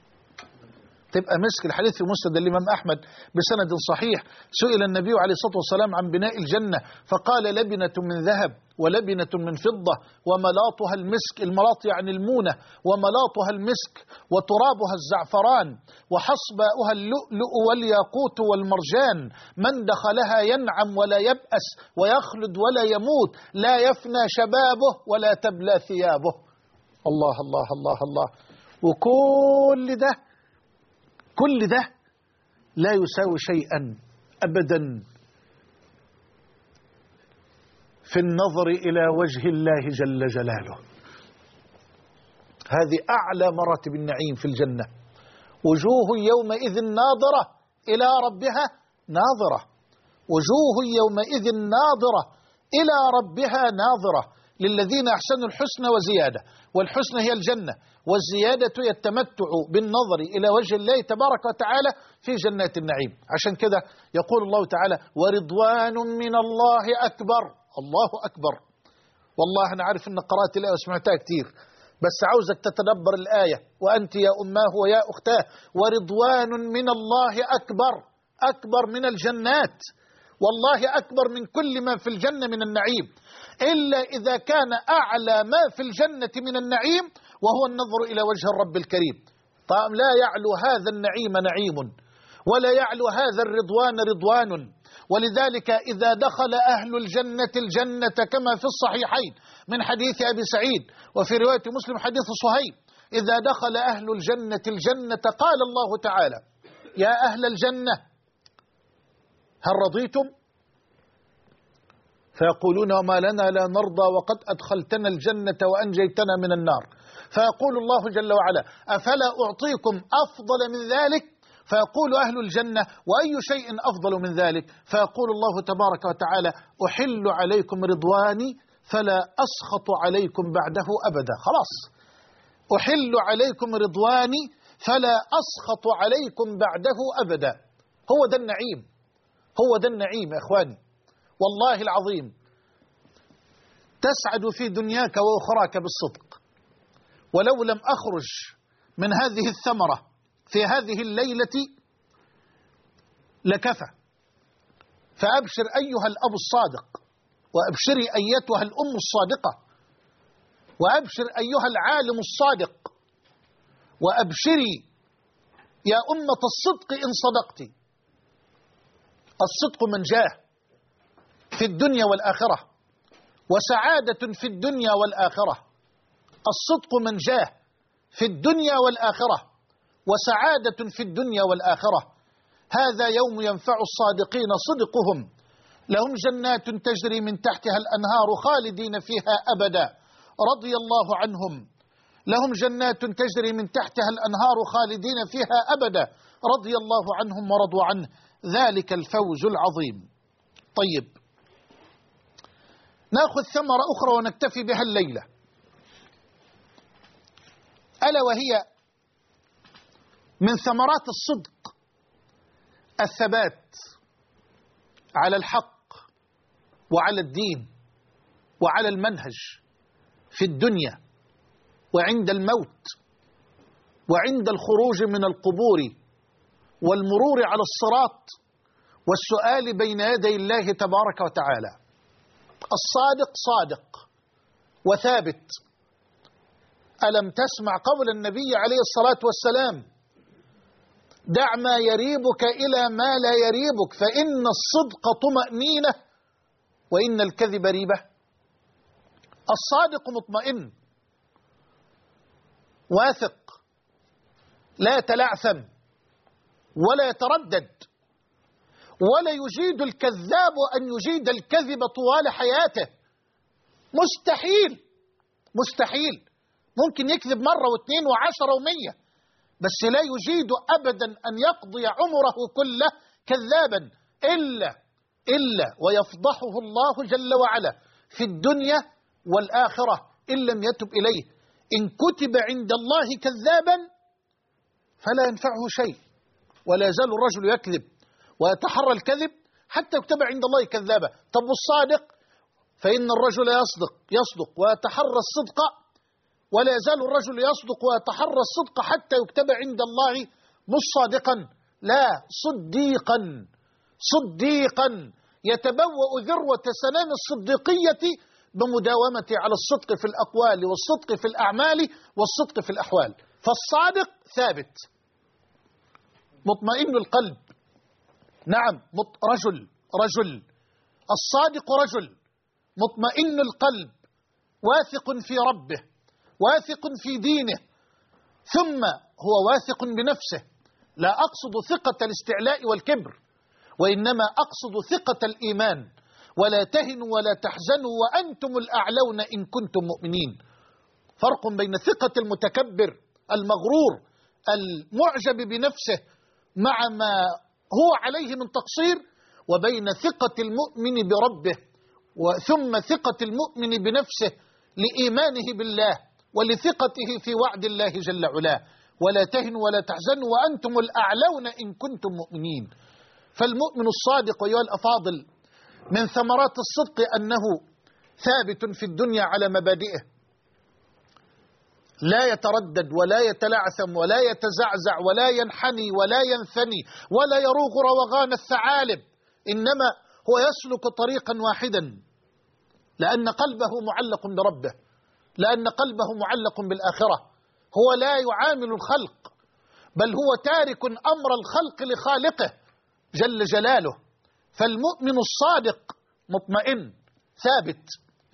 تبقى مسك الحديث في مسند الإمام أحمد بسند صحيح. سئل النبي عليه الصلاة والسلام عن بناء الجنة فقال لبنة من ذهب ولبنة من فضة وملاطها المسك الملاط يعني المونة وملاطها المسك وترابها الزعفران وحصباؤها اللؤلؤ والياقوت والمرجان. من دخلها ينعم ولا يبأس ويخلد ولا يموت لا يفنى شبابه ولا تبلى ثيابه. الله الله الله الله. وكل ده كل ده لا يساوي شيئا ابدا في النظر إلى وجه الله جل جلاله. هذه أعلى مراتب النعيم في الجنة. وجوه يومئذ ناظرة إلى ربها ناظرة. وجوه يومئذ ناظرة إلى ربها ناظرة. للذين أحسنوا الحسنى وزيادة والحسنى هي الجنة والزيادة التمتع بالنظر إلى وجه الله تبارك وتعالى في جنات النعيم. عشان كده يقول الله تعالى ورضوان من الله أكبر. الله أكبر. والله أنا عارف أن قرأت الآية وسمعتها كتير بس عاوزك تتدبر الآية. وأنت يا أماه ويا أختاه ورضوان من الله أكبر. أكبر من الجنات. والله أكبر من كل ما في الجنة من النعيم. إلا إذا كان أعلى ما في الجنة من النعيم وهو النظر إلى وجه الرب الكريم. طيب لا يعلو هذا النعيم نعيم ولا يعلو هذا الرضوان رضوان. ولذلك إذا دخل أهل الجنة الجنة كما في الصحيحين من حديث أبي سعيد وفي رواية مسلم حديث صهيب إذا دخل أهل الجنة الجنة قال الله تعالى يا أهل الجنة هل رضيتم؟ فيقولون وما لنا لا نرضى وقد أدخلتنا الجنة وأنجيتنا من النار. فيقول الله جل وعلا أفلا أعطيكم أفضل من ذلك؟ فيقول أهل الجنة وأي شيء أفضل من ذلك؟ فيقول الله تبارك وتعالى أحل عليكم رضواني فلا أسخط عليكم بعده أبدا. خلاص. أحل عليكم رضواني فلا أسخط عليكم بعده أبدا. هو ده النعيم. هو ده النعيم يا إخواني. والله العظيم. تسعد في دنياك وأخراك بالصدق. ولو لم أخرج من هذه الثمرة في هذه الليلة لكفى. فأبشر أيها الأب الصادق وأبشري أيتها الأم الصادقة وأبشر أيها العالم الصادق وأبشري يا أمة الصدق إن صدقت. الصدق من جاه في الدنيا والآخرة وسعادة في الدنيا والآخرة. الصدق من جاه في الدنيا والآخرة وسعادة في الدنيا والآخرة. هذا يوم ينفع الصادقين صدقهم. لهم جنات تجري من تحتها الأنهار خالدين فيها أبدا. رضي الله عنهم. لهم جنات تجري من تحتها الأنهار خالدين فيها أبدا. رضي الله عنهم ورضوا عنه. ذلك الفوز العظيم. طيب. ناخذ ثمرة أخرى ونكتفي بها الليلة. ألا وهي من ثمرات الصدق الثبات على الحق وعلى الدين وعلى المنهج في الدنيا وعند الموت وعند الخروج من القبور والمرور على الصراط والسؤال بين يدي الله تبارك وتعالى. الصادق صادق وثابت. ألم تسمع قول النبي عليه الصلاة والسلام؟ دع ما يريبك إلى ما لا يريبك فإن الصدق طمأنينة وإن الكذب ريبة. الصادق مطمئن. واثق. لا يتلعثم ولا يتردد. ولا يجيد الكذاب أن يجيد الكذب طوال حياته. مستحيل. مستحيل. ممكن يكذب مرة واثنين وعشرة ومية. بس لا يجيد أبدا أن يقضي عمره كله كذابا. إلا إلا ويفضحه الله جل وعلا في الدنيا والآخرة إن لم يتب إليه. إن كتب عند الله كذابا فلا ينفعه شيء. ولا يزال الرجل يكذب ويتحرى الكذب حتى يكتب عند الله كذابا طب والصادق؟ فإن الرجل يصدق يصدق ويتحرى الصدق ولا يزال الرجل يصدق ويتحرى الصدق حتى يكتب عند الله مش صادقا لا صديقا صديقا. يتبوأ ذروة سنام الصديقية بمداومة على الصدق في الأقوال والصدق في الأعمال والصدق في الأحوال. فالصادق ثابت. مطمئن القلب. نعم رجل رجل. الصادق رجل. مطمئن القلب. واثق في ربه. واثق في دينه. ثم هو واثق بنفسه. لا أقصد ثقة الاستعلاء والكبر. وإنما أقصد ثقة الإيمان. ولا تهنوا ولا تحزنوا وأنتم الأعلون إن كنتم مؤمنين. فرق بين ثقة المتكبر المغرور المعجب بنفسه مع ما هو عليه من تقصير وبين ثقة المؤمن بربه وثم ثقة المؤمن بنفسه لإيمانه بالله ولثقته في وعد الله جل علاه ولا تهنوا ولا تحزنوا وأنتم الأعلون إن كنتم مؤمنين. فالمؤمن الصادق أيها الأفاضل من ثمرات الصدق أنه ثابت في الدنيا على مبادئه. لا يتردد ولا يتلعثم ولا يتزعزع ولا ينحني ولا ينثني ولا يروغ روغان الثعالب. إنما هو يسلك طريقا واحدا لأن قلبه معلق بربه لأن قلبه معلق بالآخرة. هو لا يعامل الخلق بل هو تارك أمر الخلق لخالقه جل جلاله. فالمؤمن الصادق مطمئن ثابت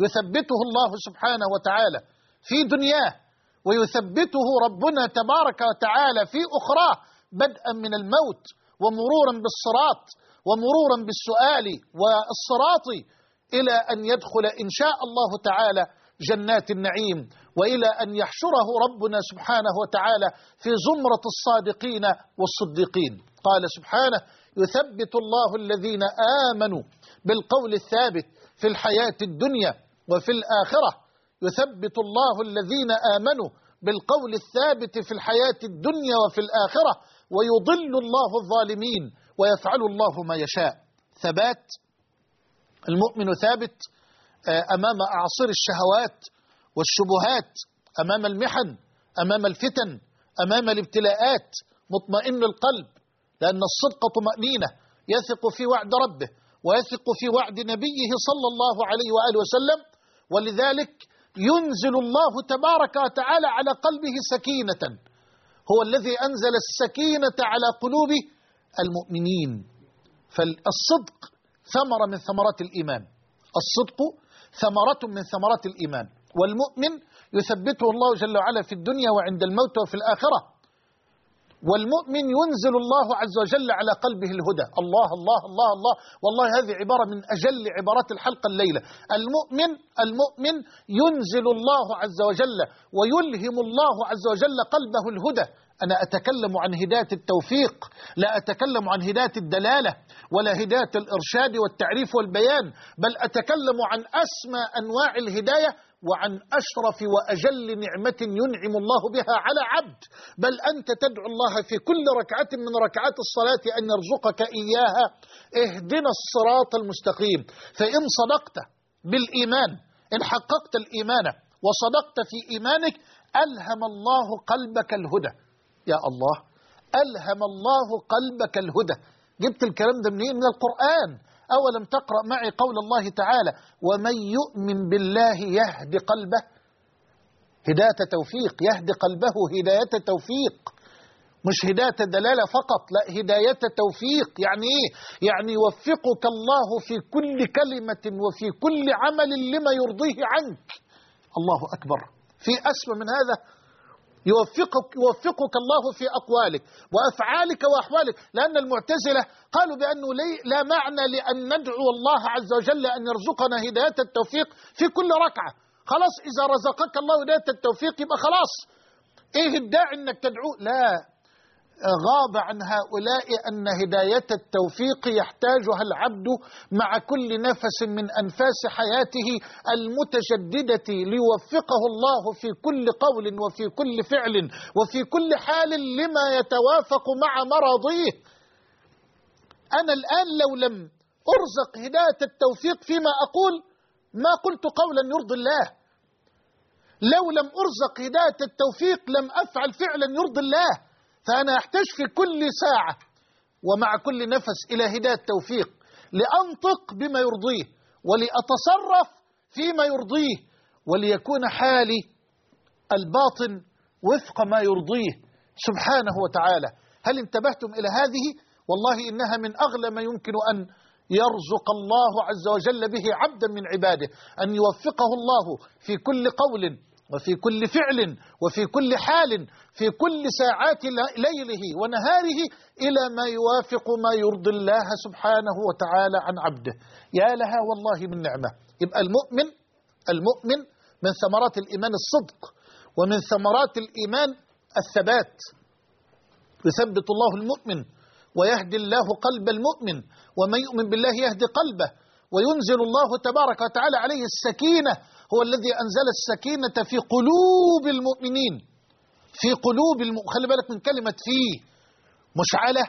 يثبته الله سبحانه وتعالى في دنياه. ويثبته ربنا تبارك وتعالى في أخراه بدءا من الموت ومرورا بالصراط ومرورا بالسؤال والصراط إلى أن يدخل إن شاء الله تعالى جنات النعيم وإلى أن يحشره ربنا سبحانه وتعالى في زمرة الصادقين والصديقين. قال سبحانه يثبت الله الذين آمنوا بالقول الثابت في الحياة الدنيا وفي الآخرة يثبت الله الذين آمنوا بالقول الثابت في الحياة الدنيا وفي الآخرة ويضل الله الظالمين ويفعل الله ما يشاء. ثبات. المؤمن ثابت أمام أعاصير الشهوات والشبهات أمام المحن أمام الفتن أمام الابتلاءات مطمئن القلب لأن الصدق طمأنينة يثق في وعد ربه ويثق في وعد نبيه صلى الله عليه وآله وسلم. ولذلك ينزل الله تبارك وتعالى على قلبه سكينة. هو الذي أنزل السكينة على قلوب المؤمنين. فالصدق ثمرة من ثمرات الإيمان. الصدق ثمرة من ثمرات الإيمان. والمؤمن يثبته الله جل وعلا في الدنيا وعند الموت وفي الآخرة. والمؤمن ينزل الله عز وجل على قلبه الهدى. الله الله الله الله. والله هذه عبارة من أجل عبارات الحلقة الليلة. المؤمن المؤمن ينزل الله عز وجل ويلهم الله عز وجل قلبه الهدى. أنا أتكلم عن هداية التوفيق لا أتكلم عن هداية الدلالة ولا هداية الإرشاد والتعريف والبيان بل أتكلم عن أسمى أنواع الهداية وعن أشرف وأجل نعمة ينعم الله بها على عبد. بل أنت تدعو الله في كل ركعة من ركعات الصلاة أن يرزقك إياها. اهدنا الصراط المستقيم. فإن صدقت بالإيمان إن حققت الإيمان وصدقت في إيمانك ألهم الله قلبك الهدى. يا الله ألهم الله قلبك الهدى. جبت الكلام ده منين؟ من القرآن. أولم تقرأ معي قول الله تعالى ومن يؤمن بالله يهد قلبه. هداية توفيق يهدي قلبه هداية توفيق. مش هداية دلالة فقط لا هداية توفيق. يعني إيه؟ يعني يوفقك الله في كل كلمة وفي كل عمل لما يرضيه عنك. الله أكبر. في أسوأ من هذا؟ يوفقك, يوفقك الله في أقوالك وأفعالك وأحوالك. لأن المعتزلة قالوا بأنه لا معنى لأن ندعو الله عز وجل أن يرزقنا هداية التوفيق في كل ركعة. خلاص إذا رزقك الله هداية التوفيق يبقى خلاص. إيه الداعي أنك تدعوه لا. غاب عن هؤلاء أن هداية التوفيق يحتاجها العبد مع كل نفس من أنفاس حياته المتجددة ليوفقه الله في كل قول وفي كل فعل وفي كل حال لما يتوافق مع مرضيه أنا الآن لو لم أرزق هداية التوفيق فيما أقول ما قلت قولا يرضي الله. لو لم أرزق هداية التوفيق لم أفعل فعلا يرضي الله. فأنا أحتاج في كل ساعة ومع كل نفس إلى هداية التوفيق لأنطق بما يرضيه ولأتصرف فيما يرضيه وليكون حالي الباطن وفق ما يرضيه سبحانه وتعالى هل انتبهتم إلى هذه؟ والله إنها من أغلى ما يمكن أن يرزق الله عز وجل به عبدا من عباده أن يوفقه الله في كل قول وفي كل فعل وفي كل حال في كل ساعات ليله ونهاره إلى ما يوافق ما يرضي الله سبحانه وتعالى عن عبده. يا لها والله من نعمة. يبقى المؤمن المؤمن من ثمرات الإيمان الصدق ومن ثمرات الإيمان الثبات. يثبت الله المؤمن ويهدي الله قلب المؤمن ومن يؤمن بالله يهدي قلبه وينزل الله تبارك وتعالى عليه السكينة هو الذي أنزل السكينة في قلوب المؤمنين. في قلوب الم... خلي بالك من كلمة فيه مش على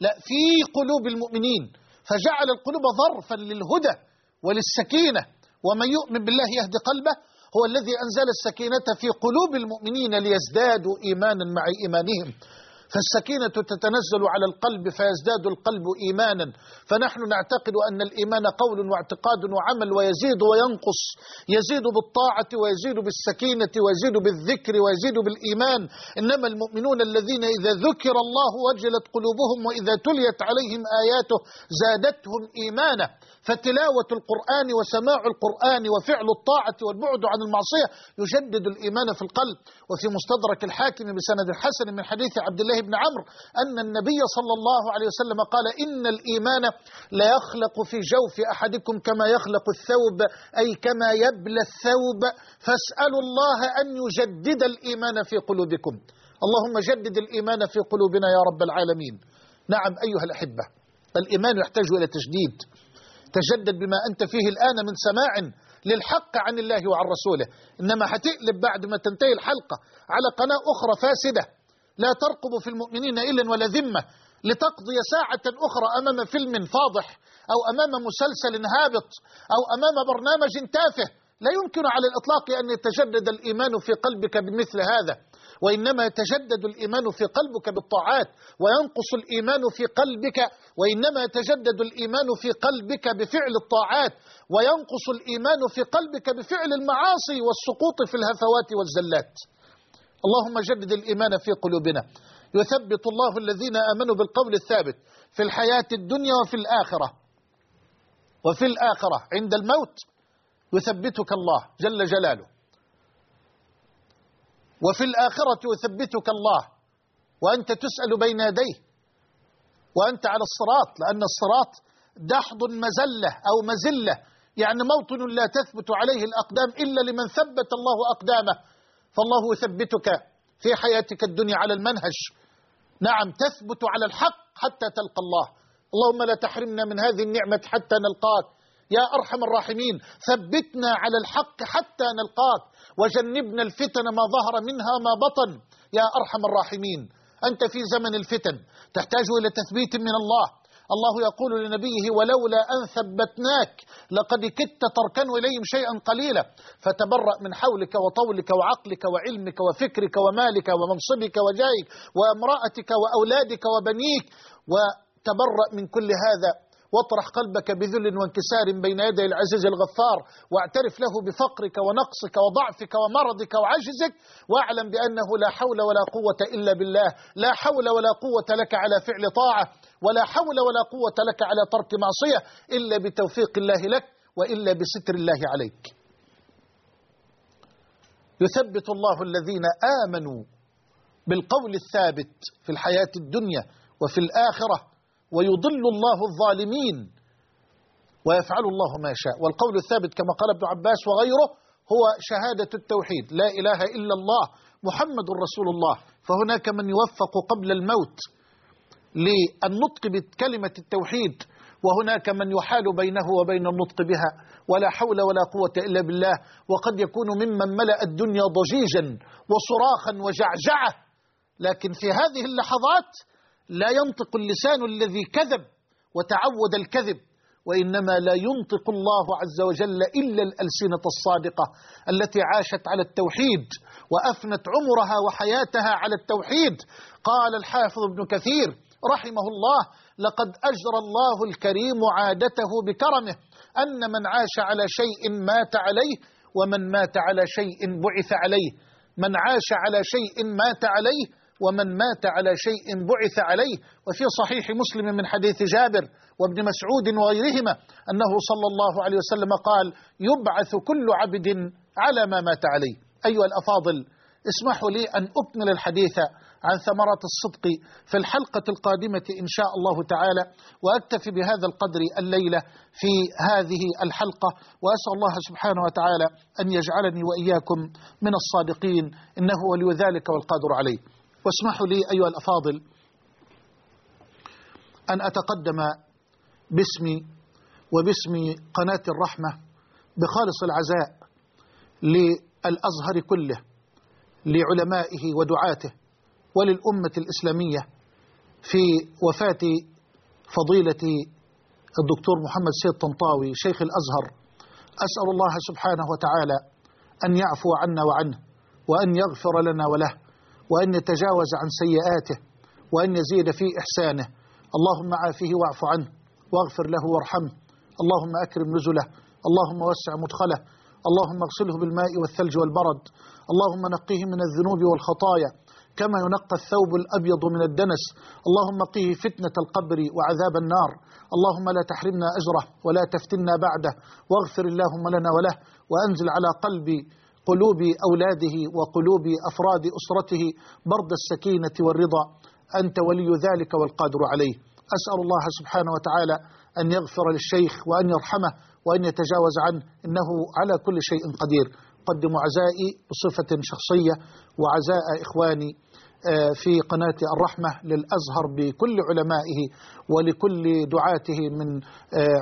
لا في قلوب المؤمنين. فجعل القلوب ظرفا للهدى وللسكينة. ومن يؤمن بالله يهدي قلبه. هو الذي أنزل السكينة في قلوب المؤمنين ليزدادوا إيمانا مع إيمانهم. فالسكينة تتنزل على القلب فيزداد القلب إيمانا. فنحن نعتقد أن الإيمان قول واعتقاد وعمل ويزيد وينقص. يزيد بالطاعة ويزيد بالسكينة ويزيد بالذكر ويزيد بالإيمان. إنما المؤمنون الذين إذا ذكر الله وجلت قلوبهم وإذا تليت عليهم آياته زادتهم إيمانا. فتلاوة القرآن وسماع القرآن وفعل الطاعة والبعد عن المعصية يجدد الإيمان في القلب. وفي مستدرك الحاكم بسند حسن من حديث عبد الله بن عمرو أن النبي صلى الله عليه وسلم قال إن الإيمان لا يخلق في جوف أحدكم كما يخلق الثوب أي كما يبلى الثوب. فاسألوا الله أن يجدد الإيمان في قلوبكم. اللهم جدد الإيمان في قلوبنا يا رب العالمين. نعم أيها الأحبة الإيمان يحتاج إلى تجديد. تجدد بما أنت فيه الآن من سماع للحق عن الله وعن رسوله. إنما هتقلب بعد ما تنتهي الحلقة على قناة أخرى فاسدة لا ترقب في المؤمنين إلا ولا ذمة لتقضي ساعة أخرى أمام فيلم فاضح أو أمام مسلسل هابط أو أمام برنامج تافه. لا يمكن على الإطلاق أن يتجدد الإيمان في قلبك بمثل هذا. وإنما يتجدد الإيمان في قلبك بالطاعات وينقص الإيمان في قلبك وإنما يتجدد الإيمان في قلبك بفعل الطاعات وينقص الإيمان في قلبك بفعل المعاصي والسقوط في الهفوات والزلات. اللهم جدد الإيمان في قلوبنا. يثبت الله الذين آمنوا بالقول الثابت في الحياة الدنيا وفي الآخرة. وفي الآخرة عند الموت يثبتك الله جل جلاله. وفي الآخرة يثبتك الله وأنت تسأل بين يديه وأنت على الصراط لأن الصراط دحض مزلة أو مزلة يعني موطن لا تثبت عليه الأقدام إلا لمن ثبت الله أقدامه. فالله يثبتك في حياتك الدنيا على المنهج. نعم تثبت على الحق حتى تلقى الله. اللهم لا تحرمنا من هذه النعمة حتى نلقاك. يا أرحم الراحمين ثبتنا على الحق حتى نلقاك وجنبنا الفتن ما ظهر منها ما بطن. يا أرحم الراحمين أنت في زمن الفتن تحتاج إلى تثبيت من الله. الله يقول لنبيه ولولا أن ثبتناك لقد كدت تركن إليهم شيئا قليلا. فتبرأ من حولك وطولك وعقلك وعلمك وفكرك ومالك ومنصبك وجايك وامرأتك وأولادك وبنيك. وتبرأ من كل هذا. واطرح قلبك بذل وانكسار بين يدي العزيز الغفار واعترف له بفقرك ونقصك وضعفك ومرضك وعجزك واعلم بأنه لا حول ولا قوة إلا بالله. لا حول ولا قوة لك على فعل طاعة ولا حول ولا قوة لك على ترك معصية إلا بتوفيق الله لك وإلا بستر الله عليك. يثبت الله الذين آمنوا بالقول الثابت في الحياة الدنيا وفي الآخرة ويضل الله الظالمين ويفعل الله ما شاء. والقول الثابت كما قال ابن عباس وغيره هو شهادة التوحيد. لا إله إلا الله محمد رسول الله. فهناك من يوفق قبل الموت للنطق بكلمة التوحيد وهناك من يحال بينه وبين النطق بها. ولا حول ولا قوة إلا بالله. وقد يكون ممن ملأ الدنيا ضجيجا وصراخا وجعجعة. لكن في هذه اللحظات لا ينطق اللسان الذي كذب وتعود الكذب وإنما لا ينطق الله عز وجل إلا الألسنة الصادقة التي عاشت على التوحيد وأفنت عمرها وحياتها على التوحيد. قال الحافظ ابن كثير رحمه الله لقد أجرى الله الكريم عادته بكرمه أن من عاش على شيء مات عليه ومن مات على شيء بعث عليه. من عاش على شيء مات عليه ومن مات على شيء بعث عليه وفي صحيح مسلم من حديث جابر وابن مسعود وغيرهما أنه صلى الله عليه وسلم قال يبعث كل عبد على ما مات عليه. أيها الأفاضل اسمحوا لي أن أكمل الحديث عن ثمرات الصدق في الحلقة القادمة إن شاء الله تعالى وأكتفي بهذا القدر الليلة في هذه الحلقة وأسأل الله سبحانه وتعالى أن يجعلني وإياكم من الصادقين إنه ولي ذلك والقادر عليه. واسمحوا لي أيها الأفاضل أن أتقدم باسمي وباسم قناة الرحمة بخالص العزاء للأزهر كله لعلمائه ودعاته وللأمة الإسلامية في وفاة فضيلة الدكتور محمد سيد طنطاوي شيخ الأزهر. أسأل الله سبحانه وتعالى أن يعفو عنا وعنه وأن يغفر لنا وله. وأن يتجاوز عن سيئاته وأن يزيد في إحسانه. اللهم عافيه واعف عنه واغفر له وارحمه. اللهم أكرم نزله. اللهم وسع مدخله. اللهم اغسله بالماء والثلج والبرد. اللهم نقيه من الذنوب والخطايا. كما ينقى الثوب الأبيض من الدنس. اللهم قيه فتنة القبر وعذاب النار. اللهم لا تحرمنا أجره ولا تفتنا بعده. واغفر اللهم لنا وله وأنزل على قلبي قلوب أولاده وقلوب أفراد أسرته برد السكينة والرضا. أنت ولي ذلك والقادر عليه. أسأل الله سبحانه وتعالى أن يغفر للشيخ وأن يرحمه وأن يتجاوز عنه. إنه على كل شيء قدير. قدم عزائي بصفة شخصية وعزاء إخواني في قناة الرحمة للأزهر بكل علمائه ولكل دعاته من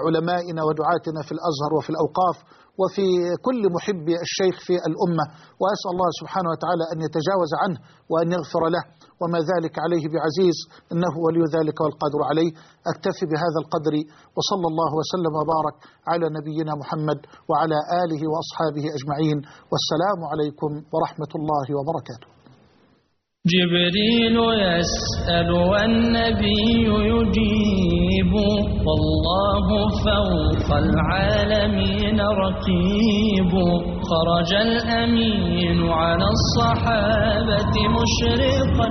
علمائنا ودعاتنا في الأزهر وفي الأوقاف. وفي كل محب الشيخ في الأمة. وأسأل الله سبحانه وتعالى أن يتجاوز عنه وأن يغفر له. وما ذلك عليه بعزيز إنه ولي ذلك والقادر عليه. أكتفي بهذا القدر وصلى الله وسلم وبارك على نبينا محمد وعلى آله وأصحابه أجمعين. والسلام عليكم ورحمة الله وبركاته. جبريل يسأل والنبي يجيب والله فوق العالمين رقيب خرج الأمين على الصحابة مشرقا